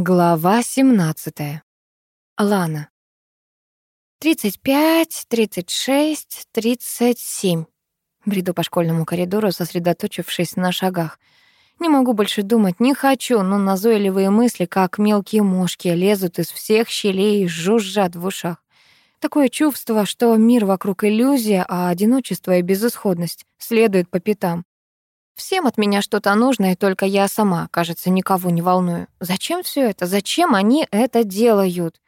Глава 17. Лана. 35, 36, 37. Бреду по школьному коридору, сосредоточившись на шагах. Не могу больше думать, не хочу, но назойливые мысли, как мелкие мошки, лезут из всех щелей и жужжат в ушах. Такое чувство, что мир вокруг иллюзия, а одиночество и безысходность следуют по пятам. Всем от меня что-то нужно, и только я сама, кажется, никого не волную. Зачем все это? Зачем они это делают?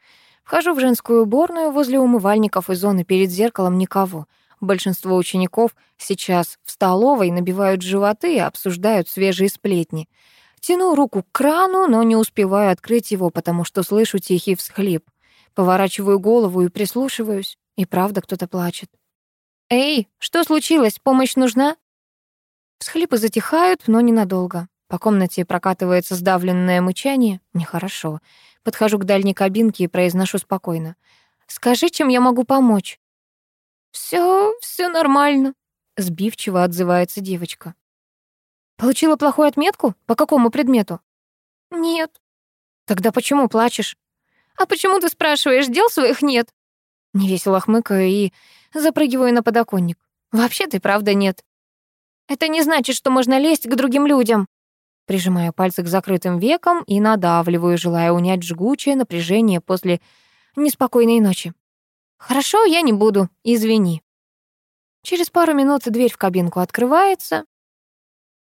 Вхожу в женскую уборную возле умывальников и зоны перед зеркалом никого. Большинство учеников сейчас в столовой набивают животы и обсуждают свежие сплетни. Тяну руку к крану, но не успеваю открыть его, потому что слышу тихий всхлип. Поворачиваю голову и прислушиваюсь. И правда кто-то плачет. «Эй, что случилось? Помощь нужна?» Всхлипы затихают, но ненадолго. По комнате прокатывается сдавленное мычание. Нехорошо. Подхожу к дальней кабинке и произношу спокойно. «Скажи, чем я могу помочь?» «Всё, всё нормально», — сбивчиво отзывается девочка. «Получила плохую отметку? По какому предмету?» «Нет». «Тогда почему плачешь?» «А почему ты спрашиваешь? Дел своих нет?» Невесело хмыкаю и запрыгиваю на подоконник. «Вообще-то правда нет. Это не значит, что можно лезть к другим людям. Прижимаю пальцы к закрытым векам и надавливаю, желая унять жгучее напряжение после неспокойной ночи. Хорошо, я не буду, извини. Через пару минут дверь в кабинку открывается,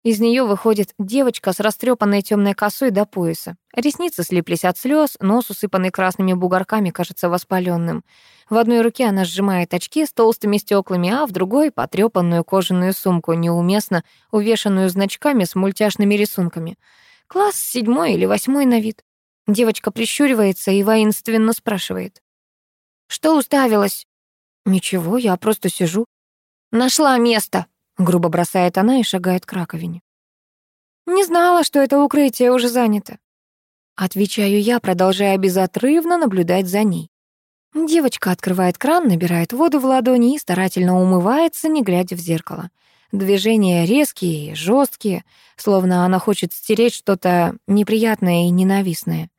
из нее выходит девочка с растрепанной темной косой до пояса. Ресницы слиплись от слез, нос, усыпанный красными бугорками, кажется воспаленным. В одной руке она сжимает очки с толстыми стеклами, а в другой — потрепанную кожаную сумку, неуместно увешанную значками с мультяшными рисунками. Класс седьмой или восьмой на вид. Девочка прищуривается и воинственно спрашивает. «Что уставилась?» «Ничего, я просто сижу». «Нашла место», Грубо бросает она и шагает к раковине. «Не знала, что это укрытие уже занято». Отвечаю я, продолжая безотрывно наблюдать за ней. Девочка открывает кран, набирает воду в ладони и старательно умывается, не глядя в зеркало. Движения резкие и жесткие, словно она хочет стереть что-то неприятное и ненавистное.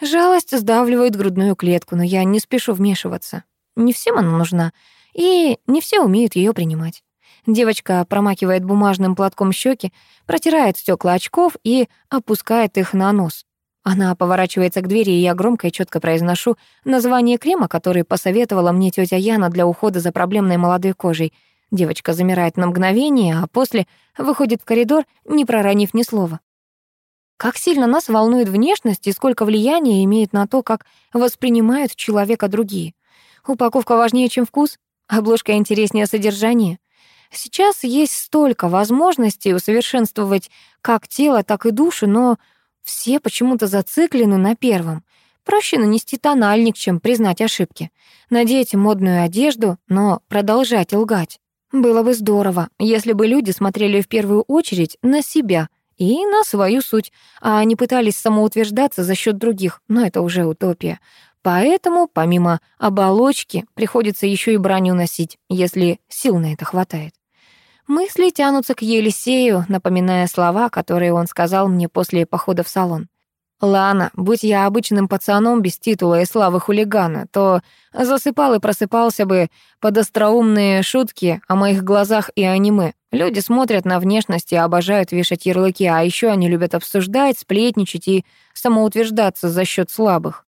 Жалость сдавливает грудную клетку, но я не спешу вмешиваться. Не всем она нужна, и не все умеют ее принимать. Девочка промакивает бумажным платком щеки, протирает стекла очков и опускает их на нос. Она поворачивается к двери, и я громко и четко произношу название крема, который посоветовала мне тетя Яна для ухода за проблемной молодой кожей. Девочка замирает на мгновение, а после выходит в коридор, не проронив ни слова. Как сильно нас волнует внешность и сколько влияния имеет на то, как воспринимают человека другие. Упаковка важнее, чем вкус, обложка интереснее содержания. Сейчас есть столько возможностей усовершенствовать как тело, так и душу, но все почему-то зациклены на первом. Проще нанести тональник, чем признать ошибки. Надеть модную одежду, но продолжать лгать. Было бы здорово, если бы люди смотрели в первую очередь на себя и на свою суть, а не пытались самоутверждаться за счет других, но это уже утопия. Поэтому, помимо оболочки, приходится еще и броню носить, если сил на это хватает. Мысли тянутся к Елисею, напоминая слова, которые он сказал мне после похода в салон. «Лана, будь я обычным пацаном без титула и славы хулигана, то засыпал и просыпался бы под остроумные шутки о моих глазах и аниме. Люди смотрят на внешность и обожают вешать ярлыки, а еще они любят обсуждать, сплетничать и самоутверждаться за счет слабых.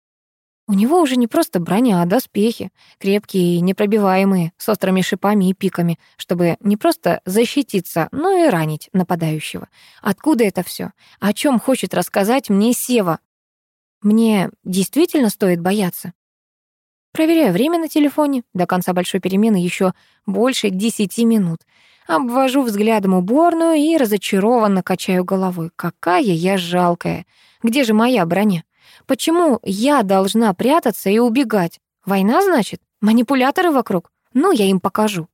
У него уже не просто броня, а доспехи, крепкие и непробиваемые, с острыми шипами и пиками, чтобы не просто защититься, но и ранить нападающего. Откуда это все? О чем хочет рассказать мне Сева? Мне действительно стоит бояться? Проверяю время на телефоне. До конца большой перемены еще больше десяти минут. Обвожу взглядом уборную и разочарованно качаю головой. Какая я жалкая. Где же моя броня? Почему я должна прятаться и убегать? Война, значит? Манипуляторы вокруг? Ну, я им покажу.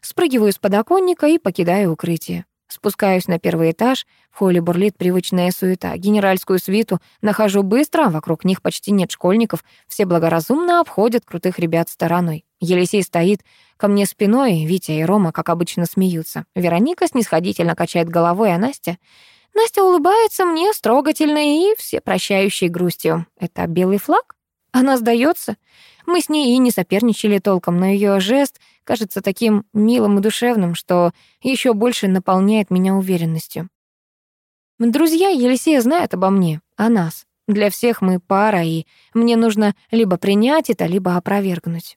Спрыгиваю с подоконника и покидаю укрытие. Спускаюсь на первый этаж, в холле бурлит привычная суета. Генеральскую свиту нахожу быстро, а вокруг них почти нет школьников. Все благоразумно обходят крутых ребят стороной. Елисей стоит ко мне спиной, Витя и Рома, как обычно, смеются. Вероника снисходительно качает головой, а Настя... Настя улыбается мне с трогательной и всепрощающей грустью. Это белый флаг? Она сдается? Мы с ней и не соперничали толком, но ее жест кажется таким милым и душевным, что еще больше наполняет меня уверенностью. Друзья Елисея знают обо мне, о нас. Для всех мы пара, и мне нужно либо принять это, либо опровергнуть.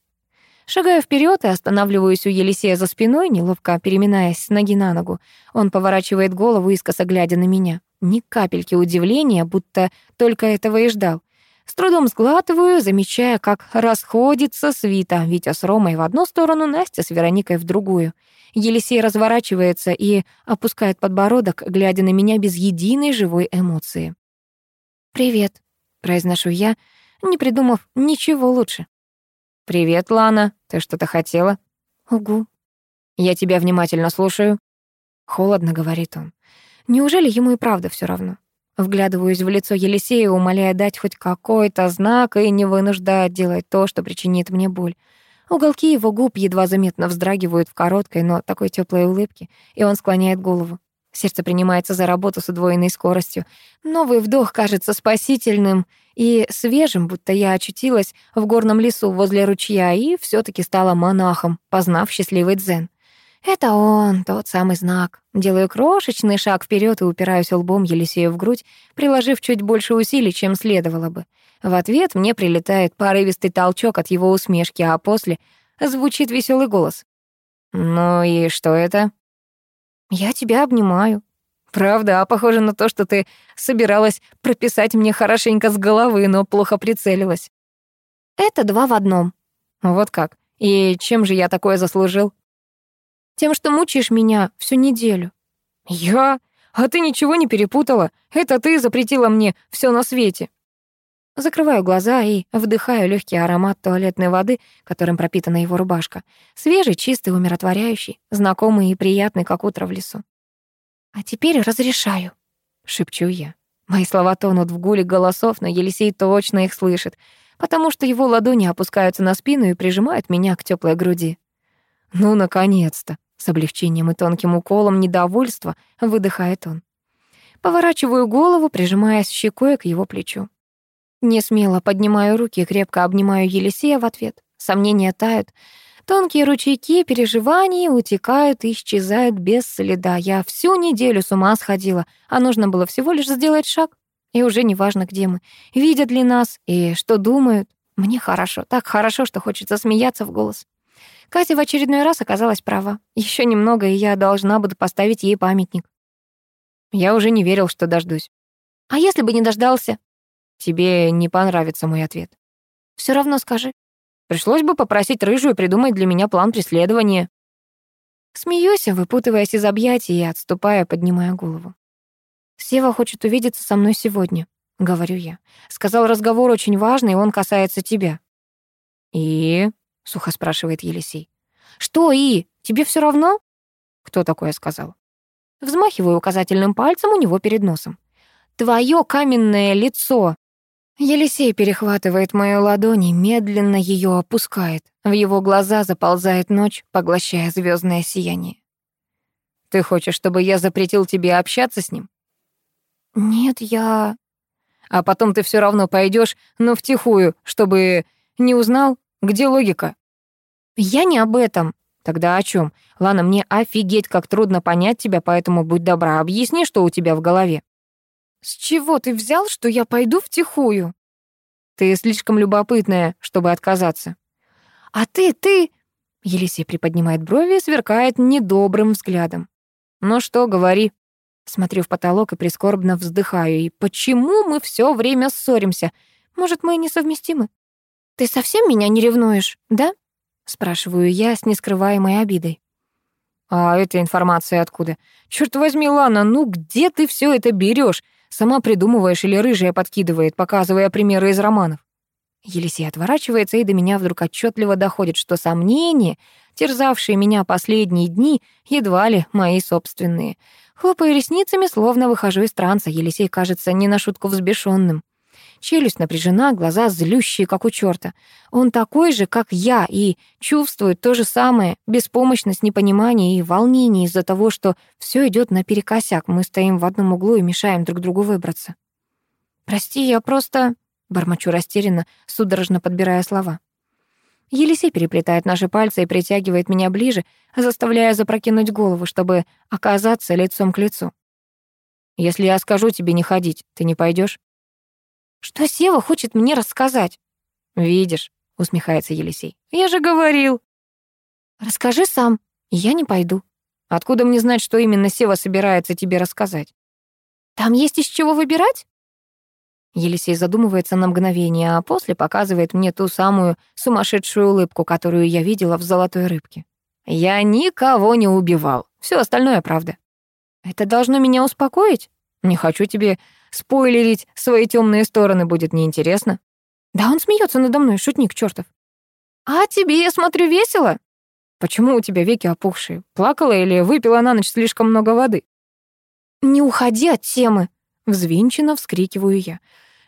Шагаю вперед и останавливаюсь у Елисея за спиной, неловко переминаясь с ноги на ногу. Он поворачивает голову, искоса глядя на меня. Ни капельки удивления, будто только этого и ждал. С трудом сглатываю, замечая, как расходится свита. Витя с Ромой в одну сторону, Настя с Вероникой в другую. Елисей разворачивается и опускает подбородок, глядя на меня без единой живой эмоции. «Привет», — произношу я, не придумав ничего лучше. «Привет, Лана. Ты что-то хотела?» «Угу». «Я тебя внимательно слушаю». Холодно, говорит он. Неужели ему и правда все равно? Вглядываюсь в лицо Елисея, умоляя дать хоть какой-то знак и не вынуждать делать то, что причинит мне боль. Уголки его губ едва заметно вздрагивают в короткой, но такой теплой улыбке, и он склоняет голову. Сердце принимается за работу с удвоенной скоростью. Новый вдох кажется спасительным и свежим, будто я очутилась в горном лесу возле ручья и все таки стала монахом, познав счастливый дзен. Это он, тот самый знак. Делаю крошечный шаг вперед и упираюсь лбом Елисею в грудь, приложив чуть больше усилий, чем следовало бы. В ответ мне прилетает порывистый толчок от его усмешки, а после звучит веселый голос. «Ну и что это?» «Я тебя обнимаю». «Правда, а похоже на то, что ты собиралась прописать мне хорошенько с головы, но плохо прицелилась». «Это два в одном». «Вот как? И чем же я такое заслужил?» «Тем, что мучаешь меня всю неделю». «Я? А ты ничего не перепутала? Это ты запретила мне все на свете». Закрываю глаза и вдыхаю легкий аромат туалетной воды, которым пропитана его рубашка. Свежий, чистый, умиротворяющий, знакомый и приятный, как утро в лесу. «А теперь разрешаю», — шепчу я. Мои слова тонут в гуле голосов, но Елисей точно их слышит, потому что его ладони опускаются на спину и прижимают меня к теплой груди. «Ну, наконец-то!» — с облегчением и тонким уколом недовольства выдыхает он. Поворачиваю голову, прижимаясь щекой к его плечу. Не смело поднимаю руки крепко обнимаю Елисея в ответ. Сомнения тают. Тонкие ручейки переживаний утекают и исчезают без следа. Я всю неделю с ума сходила, а нужно было всего лишь сделать шаг. И уже не важно, где мы, видят ли нас и что думают. Мне хорошо, так хорошо, что хочется смеяться в голос. Катя в очередной раз оказалась права. Еще немного, и я должна буду поставить ей памятник. Я уже не верил, что дождусь. А если бы не дождался? Тебе не понравится мой ответ. Все равно скажи. Пришлось бы попросить рыжую придумать для меня план преследования. Смеюсь, выпутываясь из объятий и отступая, поднимая голову. Сева хочет увидеться со мной сегодня, говорю я. Сказал, разговор очень важный, и он касается тебя. И? сухо спрашивает Елисей. Что и? Тебе все равно? Кто такое сказал? Взмахиваю указательным пальцем у него перед носом. Твое каменное лицо Елисей перехватывает мою ладонь и медленно ее опускает. В его глаза заползает ночь, поглощая звездное сияние. «Ты хочешь, чтобы я запретил тебе общаться с ним?» «Нет, я...» «А потом ты все равно пойдешь, но втихую, чтобы не узнал, где логика?» «Я не об этом». «Тогда о чем? Лана, мне офигеть, как трудно понять тебя, поэтому будь добра, объясни, что у тебя в голове». «С чего ты взял, что я пойду втихую?» «Ты слишком любопытная, чтобы отказаться». «А ты, ты...» Елисей приподнимает брови и сверкает недобрым взглядом. «Ну что, говори». Смотрю в потолок и прискорбно вздыхаю. И почему мы все время ссоримся? Может, мы несовместимы? «Ты совсем меня не ревнуешь, да?» Спрашиваю я с нескрываемой обидой. «А эта информация откуда? Черт возьми, Лана, ну где ты все это берешь? Сама придумываешь или рыжая подкидывает, показывая примеры из романов. Елисей отворачивается, и до меня вдруг отчетливо доходит, что сомнения, терзавшие меня последние дни, едва ли мои собственные. Хлопаю ресницами, словно выхожу из транса. Елисей кажется не на шутку взбешенным. Челюсть напряжена, глаза злющие, как у черта. Он такой же, как я, и чувствует то же самое, беспомощность, непонимание и волнение из-за того, что все идет наперекосяк. Мы стоим в одном углу и мешаем друг другу выбраться. «Прости, я просто...» — бормочу растерянно, судорожно подбирая слова. Елисей переплетает наши пальцы и притягивает меня ближе, заставляя запрокинуть голову, чтобы оказаться лицом к лицу. «Если я скажу тебе не ходить, ты не пойдешь? «Что Сева хочет мне рассказать?» «Видишь», — усмехается Елисей. «Я же говорил». «Расскажи сам, я не пойду». «Откуда мне знать, что именно Сева собирается тебе рассказать?» «Там есть из чего выбирать?» Елисей задумывается на мгновение, а после показывает мне ту самую сумасшедшую улыбку, которую я видела в «Золотой рыбке». «Я никого не убивал. Все остальное правда». «Это должно меня успокоить? Не хочу тебе спойлерить свои темные стороны, будет неинтересно». «Да он смеется надо мной, шутник чертов». «А тебе, я смотрю, весело?» «Почему у тебя веки опухшие? Плакала или выпила на ночь слишком много воды?» «Не уходи от темы!» Взвинченно вскрикиваю я.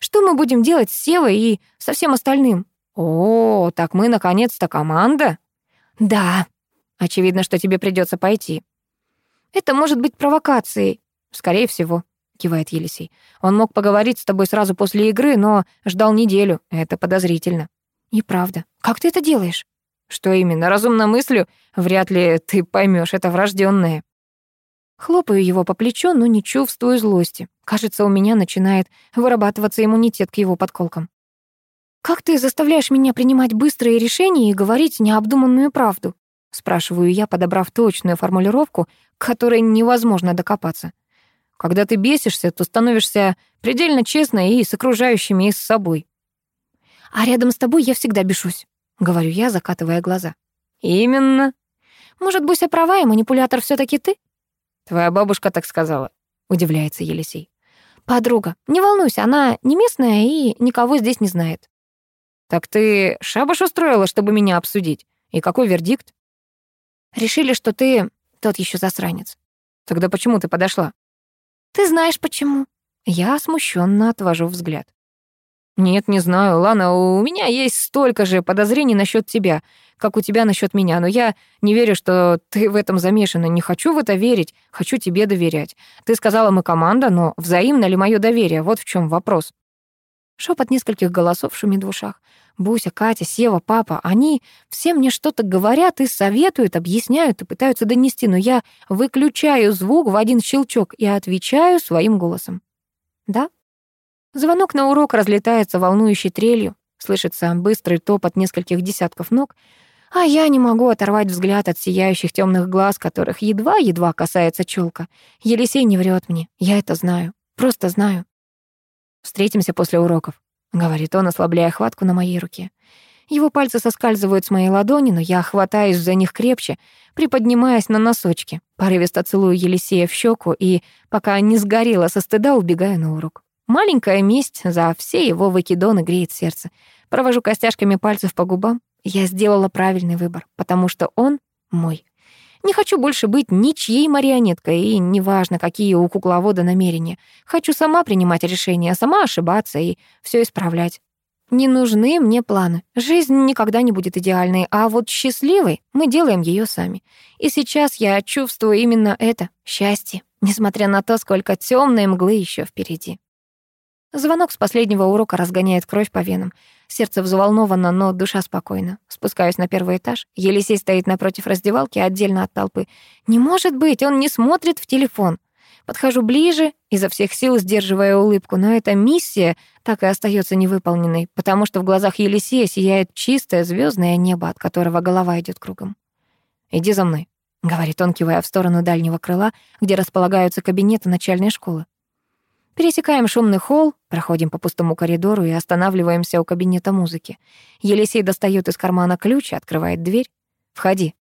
Что мы будем делать с Севой и со всем остальным? О, так мы наконец-то команда? Да. Очевидно, что тебе придется пойти. Это может быть провокацией. Скорее всего, кивает Елисей. Он мог поговорить с тобой сразу после игры, но ждал неделю. Это подозрительно. И правда. Как ты это делаешь? Что именно? Разумно мыслью? Вряд ли ты поймешь, это врожденное. Хлопаю его по плечу, но не чувствую злости. Кажется, у меня начинает вырабатываться иммунитет к его подколкам. «Как ты заставляешь меня принимать быстрые решения и говорить необдуманную правду?» Спрашиваю я, подобрав точную формулировку, к которой невозможно докопаться. «Когда ты бесишься, то становишься предельно честной и с окружающими, и с собой». «А рядом с тобой я всегда бешусь», — говорю я, закатывая глаза. «Именно». «Может, Буся права, и манипулятор все таки ты?» Твоя бабушка так сказала, удивляется Елисей. Подруга, не волнуйся, она не местная и никого здесь не знает. Так ты шабаш устроила, чтобы меня обсудить? И какой вердикт? Решили, что ты тот еще засранец. Тогда почему ты подошла? Ты знаешь почему? Я смущенно отвожу взгляд. Нет, не знаю. Лана, у меня есть столько же подозрений насчет тебя как у тебя насчет меня, но я не верю, что ты в этом замешана. Не хочу в это верить, хочу тебе доверять. Ты сказала, мы команда, но взаимно ли мое доверие? Вот в чем вопрос. Шепот нескольких голосов шумит в ушах. Буся, Катя, Сева, папа, они все мне что-то говорят и советуют, объясняют и пытаются донести, но я выключаю звук в один щелчок и отвечаю своим голосом. Да? Звонок на урок разлетается волнующей трелью. Слышится быстрый топот нескольких десятков ног. А я не могу оторвать взгляд от сияющих темных глаз, которых едва-едва касается челка. Елисей не врет мне, я это знаю, просто знаю. «Встретимся после уроков», — говорит он, ослабляя хватку на моей руке. Его пальцы соскальзывают с моей ладони, но я хватаюсь за них крепче, приподнимаясь на носочки. Порывисто целую Елисея в щеку и, пока не сгорела со стыда, убегаю на урок. Маленькая месть за все его выкидоны греет сердце. Провожу костяшками пальцев по губам. Я сделала правильный выбор, потому что он мой. Не хочу больше быть ничьей марионеткой, и неважно, какие у кукловода намерения. Хочу сама принимать решения, сама ошибаться и все исправлять. Не нужны мне планы. Жизнь никогда не будет идеальной, а вот счастливой мы делаем ее сами. И сейчас я чувствую именно это — счастье, несмотря на то, сколько темной мглы еще впереди. Звонок с последнего урока разгоняет кровь по венам. Сердце взволновано, но душа спокойна. Спускаюсь на первый этаж. Елисей стоит напротив раздевалки, отдельно от толпы. Не может быть, он не смотрит в телефон. Подхожу ближе, изо всех сил сдерживая улыбку, но эта миссия так и остается невыполненной, потому что в глазах Елисея сияет чистое звездное небо, от которого голова идет кругом. «Иди за мной», — говорит он, кивая в сторону дальнего крыла, где располагаются кабинеты начальной школы. Пересекаем шумный холл, проходим по пустому коридору и останавливаемся у кабинета музыки. Елисей достает из кармана ключ и открывает дверь. «Входи».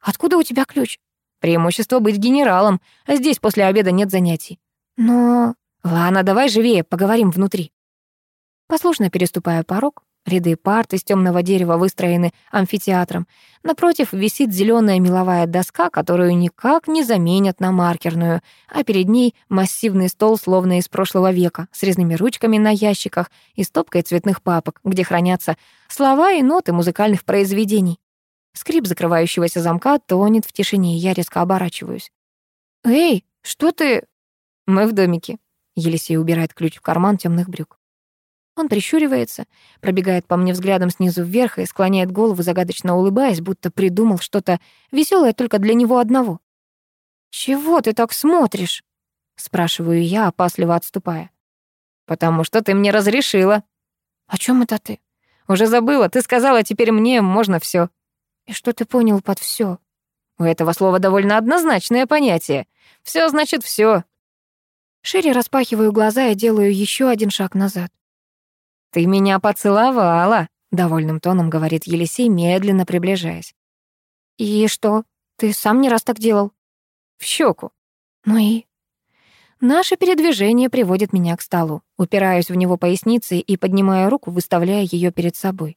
«Откуда у тебя ключ?» «Преимущество быть генералом. Здесь после обеда нет занятий». «Но...» «Ладно, давай живее, поговорим внутри». Послушно переступая порог, Ряды парт из темного дерева выстроены амфитеатром. Напротив висит зеленая меловая доска, которую никак не заменят на маркерную, а перед ней массивный стол, словно из прошлого века, с резными ручками на ящиках и стопкой цветных папок, где хранятся слова и ноты музыкальных произведений. Скрип закрывающегося замка тонет в тишине, и я резко оборачиваюсь. «Эй, что ты...» «Мы в домике». Елисей убирает ключ в карман темных брюк. Он прищуривается, пробегает по мне взглядом снизу вверх и склоняет голову, загадочно улыбаясь, будто придумал что-то веселое только для него одного. «Чего ты так смотришь?» — спрашиваю я, опасливо отступая. «Потому что ты мне разрешила». «О чем это ты?» «Уже забыла. Ты сказала, теперь мне можно все. «И что ты понял под все? У этого слова довольно однозначное понятие. Все значит все. Шире распахиваю глаза и делаю еще один шаг назад. «Ты меня поцеловала», — довольным тоном говорит Елисей, медленно приближаясь. «И что? Ты сам не раз так делал?» «В щеку». «Ну и?» Наше передвижение приводит меня к столу. Упираюсь в него поясницей и поднимаю руку, выставляя ее перед собой.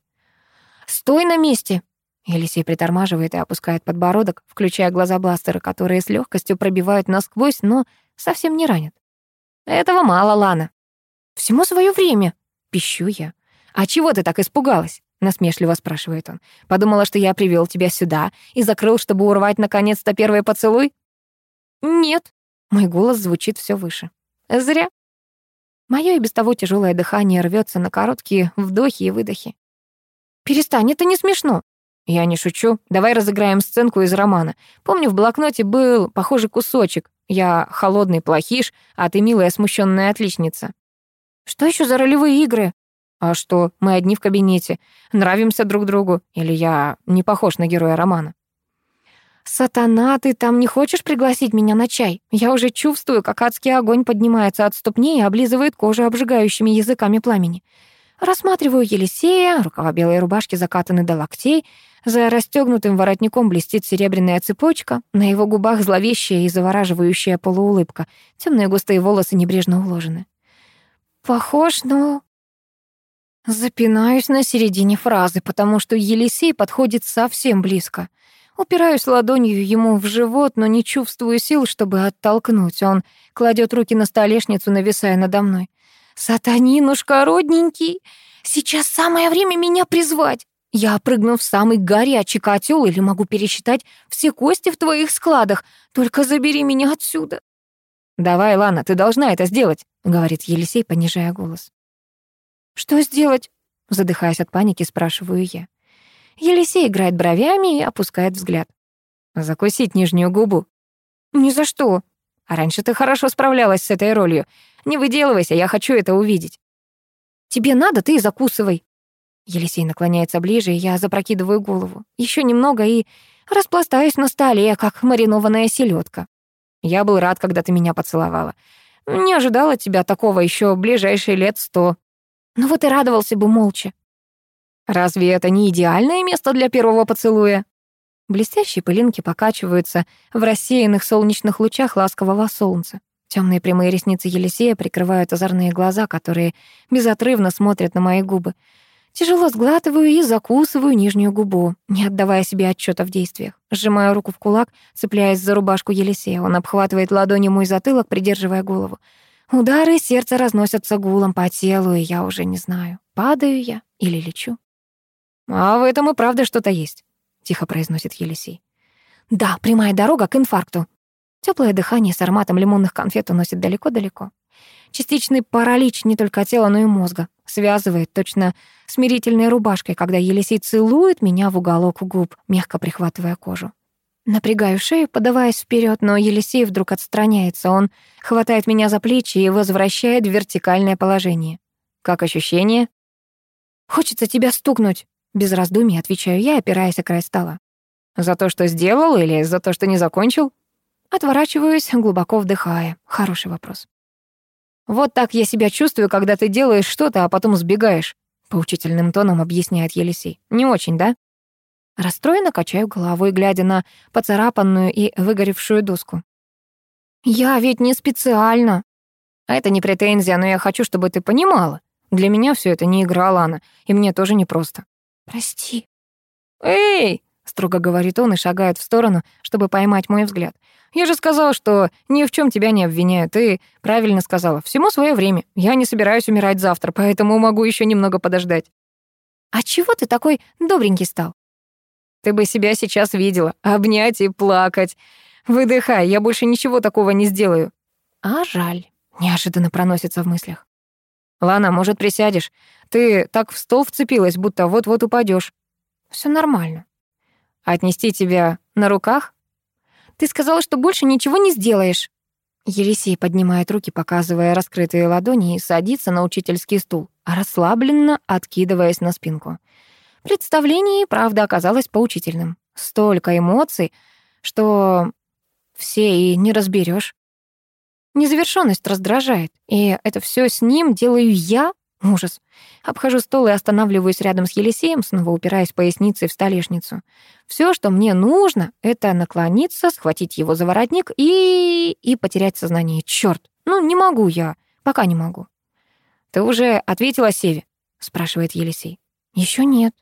«Стой на месте!» Елисей притормаживает и опускает подбородок, включая глаза бластера, которые с легкостью пробивают насквозь, но совсем не ранят. «Этого мало, Лана». «Всему свое время», — пищу я. «А чего ты так испугалась?» — насмешливо спрашивает он. «Подумала, что я привел тебя сюда и закрыл, чтобы урвать наконец-то первый поцелуй?» «Нет». Мой голос звучит все выше. «Зря». Моё и без того тяжелое дыхание рвется на короткие вдохи и выдохи. «Перестань, это не смешно. Я не шучу. Давай разыграем сценку из романа. Помню, в блокноте был похожий кусочек. Я холодный плохиш, а ты милая смущенная отличница. Что еще за ролевые игры? А что, мы одни в кабинете, нравимся друг другу, или я не похож на героя романа? «Сатана, ты там не хочешь пригласить меня на чай? Я уже чувствую, как адский огонь поднимается от ступней и облизывает кожу обжигающими языками пламени. Рассматриваю Елисея, рукава белой рубашки закатаны до локтей, за расстегнутым воротником блестит серебряная цепочка, на его губах зловещая и завораживающая полуулыбка, темные густые волосы небрежно уложены. Похож, но... Запинаюсь на середине фразы, потому что Елисей подходит совсем близко. Упираюсь ладонью ему в живот, но не чувствую сил, чтобы оттолкнуть. Он кладет руки на столешницу, нависая надо мной. «Сатанинушка, родненький, сейчас самое время меня призвать. Я прыгну в самый горячий котел или могу пересчитать все кости в твоих складах. Только забери меня отсюда». «Давай, Лана, ты должна это сделать», — говорит Елисей, понижая голос. «Что сделать?» — задыхаясь от паники, спрашиваю я. Елисей играет бровями и опускает взгляд. «Закусить нижнюю губу». «Ни за что». «А раньше ты хорошо справлялась с этой ролью. Не выделывайся, я хочу это увидеть». «Тебе надо, ты и закусывай». Елисей наклоняется ближе, и я запрокидываю голову. Еще немного и распластаюсь на столе, как маринованная селедка. Я был рад, когда ты меня поцеловала. Не ожидал от тебя такого еще ближайшие лет сто. Ну вот и радовался бы молча. Разве это не идеальное место для первого поцелуя? Блестящие пылинки покачиваются в рассеянных солнечных лучах ласкового солнца. Темные прямые ресницы Елисея прикрывают озорные глаза, которые безотрывно смотрят на мои губы. Тяжело сглатываю и закусываю нижнюю губу, не отдавая себе отчета в действиях. Сжимаю руку в кулак, цепляясь за рубашку Елисея. Он обхватывает ладонью мой затылок, придерживая голову. Удары сердца разносятся гулом по телу, и я уже не знаю, падаю я или лечу. «А в этом и правда что-то есть», — тихо произносит Елисей. «Да, прямая дорога к инфаркту», Теплое дыхание с ароматом лимонных конфет уносит далеко-далеко. Частичный паралич не только тела, но и мозга. Связывает точно смирительной рубашкой, когда Елисей целует меня в уголок губ, мягко прихватывая кожу. Напрягаю шею, подаваясь вперед, но Елисей вдруг отстраняется. Он хватает меня за плечи и возвращает в вертикальное положение. «Как ощущение?» «Хочется тебя стукнуть», — без раздумий отвечаю я, опираясь о край стола. «За то, что сделал, или за то, что не закончил?» Отворачиваюсь, глубоко вдыхая. Хороший вопрос. «Вот так я себя чувствую, когда ты делаешь что-то, а потом сбегаешь», поучительным тоном объясняет Елисей. «Не очень, да?» Расстроенно качаю головой, глядя на поцарапанную и выгоревшую доску. «Я ведь не специально». «А это не претензия, но я хочу, чтобы ты понимала», Для меня все это не игра, Лана, и мне тоже непросто. Прости. Эй, строго говорит он и шагает в сторону, чтобы поймать мой взгляд. Я же сказал, что ни в чем тебя не обвиняю. Ты правильно сказала. Всему свое время. Я не собираюсь умирать завтра, поэтому могу еще немного подождать. А чего ты такой добренький стал? Ты бы себя сейчас видела. Обнять и плакать. Выдыхай, я больше ничего такого не сделаю. А жаль. Неожиданно проносится в мыслях. Лана, может, присядешь? Ты так в стол вцепилась, будто вот-вот упадешь. Все нормально. Отнести тебя на руках? Ты сказала, что больше ничего не сделаешь. Елисей поднимает руки, показывая раскрытые ладони, и садится на учительский стул, расслабленно откидываясь на спинку. Представление, правда, оказалось поучительным. Столько эмоций, что все и не разберешь. Незавершенность раздражает, и это все с ним делаю я? Ужас. Обхожу стол и останавливаюсь рядом с Елисеем, снова упираясь поясницей в столешницу. Все, что мне нужно, это наклониться, схватить его за воротник и... и потерять сознание. Черт, ну не могу я, пока не могу. «Ты уже ответила Севе?» — спрашивает Елисей. Еще нет.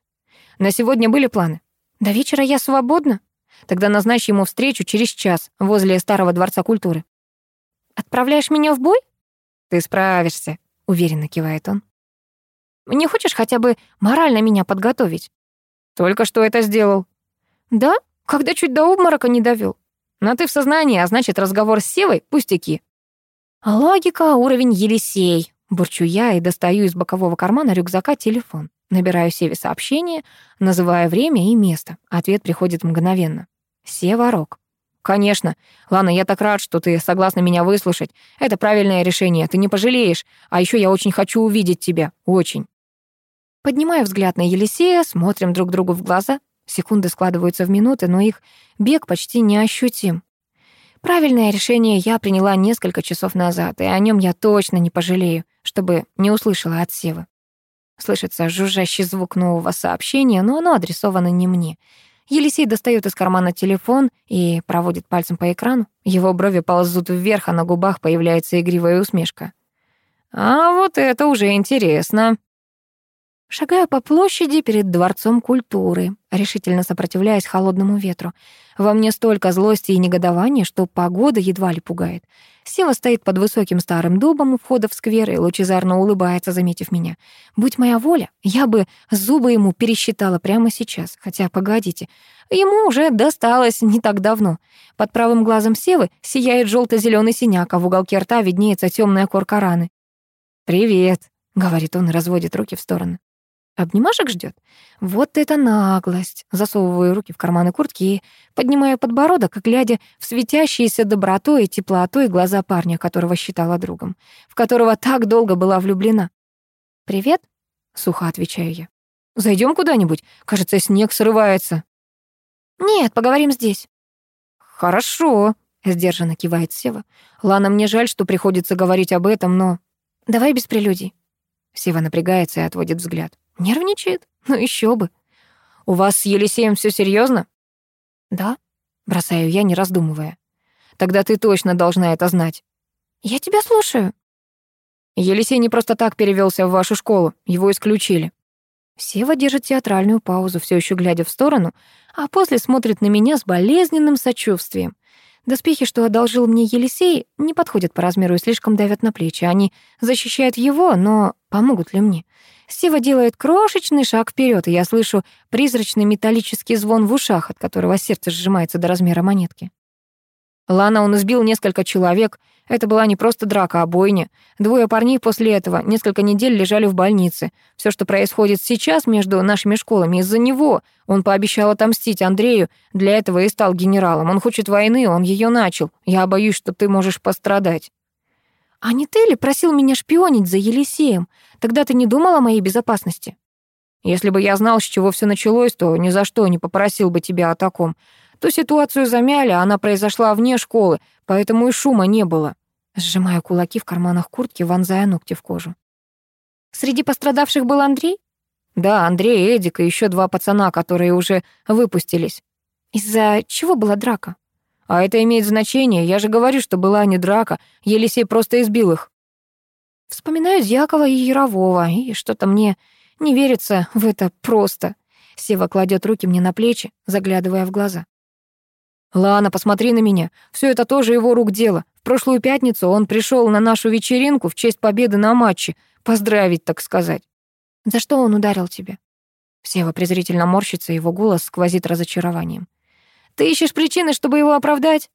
На сегодня были планы? До вечера я свободна. Тогда назначь ему встречу через час возле Старого дворца культуры. Отправляешь меня в бой? Ты справишься, уверенно кивает он. Не хочешь хотя бы морально меня подготовить? Только что это сделал. Да? Когда чуть до обморока не довел. Но ты в сознании, а значит, разговор с Севой — пустяки. Логика, уровень Елисей. Бурчу я и достаю из бокового кармана рюкзака телефон. Набираю Севе сообщение, называя время и место. Ответ приходит мгновенно. Сева Рок. «Конечно. Лана, я так рад, что ты согласна меня выслушать. Это правильное решение, ты не пожалеешь. А еще я очень хочу увидеть тебя. Очень». Поднимаю взгляд на Елисея, смотрим друг другу в глаза. Секунды складываются в минуты, но их бег почти не ощутим. Правильное решение я приняла несколько часов назад, и о нем я точно не пожалею, чтобы не услышала от Севы. Слышится жужжащий звук нового сообщения, но оно адресовано не мне — Елисей достает из кармана телефон и проводит пальцем по экрану. Его брови ползут вверх, а на губах появляется игривая усмешка. «А вот это уже интересно», Шагаю по площади перед Дворцом культуры, решительно сопротивляясь холодному ветру. Во мне столько злости и негодования, что погода едва ли пугает. Сева стоит под высоким старым дубом у входа в сквер и лучезарно улыбается, заметив меня. Будь моя воля, я бы зубы ему пересчитала прямо сейчас. Хотя, погодите, ему уже досталось не так давно. Под правым глазом Севы сияет желто зеленый синяк, а в уголке рта виднеется темная корка раны. «Привет», — говорит он и разводит руки в стороны. Обнимашек ждет? Вот это наглость. Засовываю руки в карманы куртки и поднимаю подбородок, глядя в светящиеся добротой и теплотой глаза парня, которого считала другом, в которого так долго была влюблена. «Привет», — сухо отвечаю я. Зайдем куда-нибудь? Кажется, снег срывается». «Нет, поговорим здесь». «Хорошо», — сдержанно кивает Сева. «Лана, мне жаль, что приходится говорить об этом, но...» «Давай без прелюдий». Сева напрягается и отводит взгляд. Нервничает? Ну еще бы. У вас с Елисеем все серьезно? Да, бросаю я, не раздумывая. Тогда ты точно должна это знать. Я тебя слушаю. Елисей не просто так перевелся в вашу школу, его исключили. Сева держит театральную паузу, все еще глядя в сторону, а после смотрит на меня с болезненным сочувствием. Доспехи, что одолжил мне Елисей, не подходят по размеру и слишком давят на плечи. Они защищают его, но помогут ли мне? Сева делает крошечный шаг вперед, и я слышу призрачный металлический звон в ушах, от которого сердце сжимается до размера монетки. Лана, он избил несколько человек. Это была не просто драка, а бойня. Двое парней после этого несколько недель лежали в больнице. Все, что происходит сейчас между нашими школами, из-за него. Он пообещал отомстить Андрею, для этого и стал генералом. Он хочет войны, он ее начал. Я боюсь, что ты можешь пострадать. А не ты ли просил меня шпионить за Елисеем? Тогда ты не думал о моей безопасности? Если бы я знал, с чего все началось, то ни за что не попросил бы тебя о таком. Ту ситуацию замяли, она произошла вне школы, поэтому и шума не было. Сжимаю кулаки в карманах куртки, вонзая ногти в кожу. Среди пострадавших был Андрей? Да, Андрей, Эдик и еще два пацана, которые уже выпустились. Из-за чего была драка? А это имеет значение. Я же говорю, что была не драка. Елисей просто избил их. Вспоминаю Дьякова и Ярового, и что-то мне не верится в это просто. Сева кладет руки мне на плечи, заглядывая в глаза. «Лана, посмотри на меня. Все это тоже его рук дело. В прошлую пятницу он пришел на нашу вечеринку в честь победы на матче. Поздравить, так сказать». «За что он ударил тебя?» Сева презрительно морщится, его голос сквозит разочарованием. «Ты ищешь причины, чтобы его оправдать?»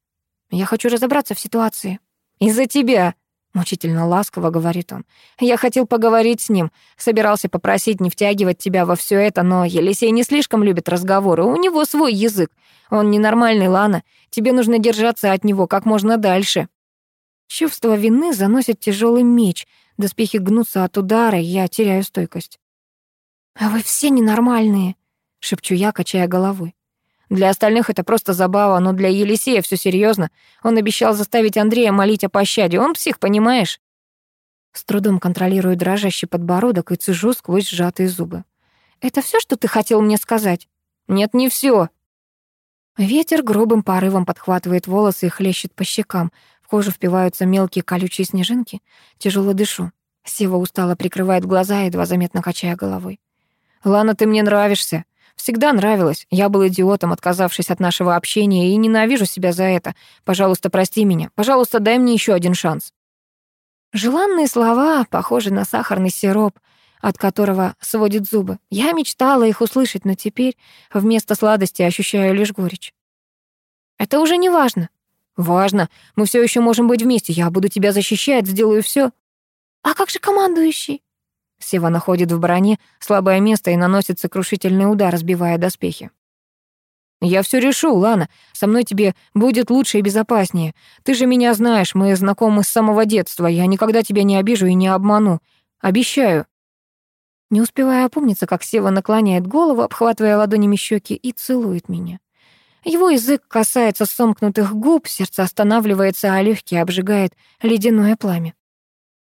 «Я хочу разобраться в ситуации». «Из-за тебя», — мучительно ласково говорит он. «Я хотел поговорить с ним, собирался попросить не втягивать тебя во все это, но Елисей не слишком любит разговоры, у него свой язык. Он ненормальный, Лана. Тебе нужно держаться от него как можно дальше». Чувство вины заносит тяжелый меч, доспехи гнутся от удара, я теряю стойкость. «А вы все ненормальные», — шепчу я, качая головой. Для остальных это просто забава, но для Елисея все серьезно. Он обещал заставить Андрея молить о пощаде. Он псих, понимаешь? С трудом контролирую дрожащий подбородок и цежу сквозь сжатые зубы. «Это все, что ты хотел мне сказать?» «Нет, не все. Ветер грубым порывом подхватывает волосы и хлещет по щекам. В кожу впиваются мелкие колючие снежинки. Тяжело дышу. Сева устало прикрывает глаза, едва заметно качая головой. «Лана, ты мне нравишься. Всегда нравилась. Я был идиотом, отказавшись от нашего общения, и ненавижу себя за это. Пожалуйста, прости меня. Пожалуйста, дай мне еще один шанс». Желанные слова похожи на сахарный сироп, от которого сводит зубы. Я мечтала их услышать, но теперь вместо сладости ощущаю лишь горечь. Это уже не важно. Важно. Мы все еще можем быть вместе. Я буду тебя защищать, сделаю все. А как же командующий? Сева находит в броне слабое место и наносит сокрушительный удар, разбивая доспехи. «Я все решу, Лана. Со мной тебе будет лучше и безопаснее. Ты же меня знаешь, мы знакомы с самого детства. Я никогда тебя не обижу и не обману. Обещаю». Не успевая опомниться, как Сева наклоняет голову, обхватывая ладонями щеки, и целует меня. Его язык касается сомкнутых губ, сердце останавливается, а легкие обжигает ледяное пламя.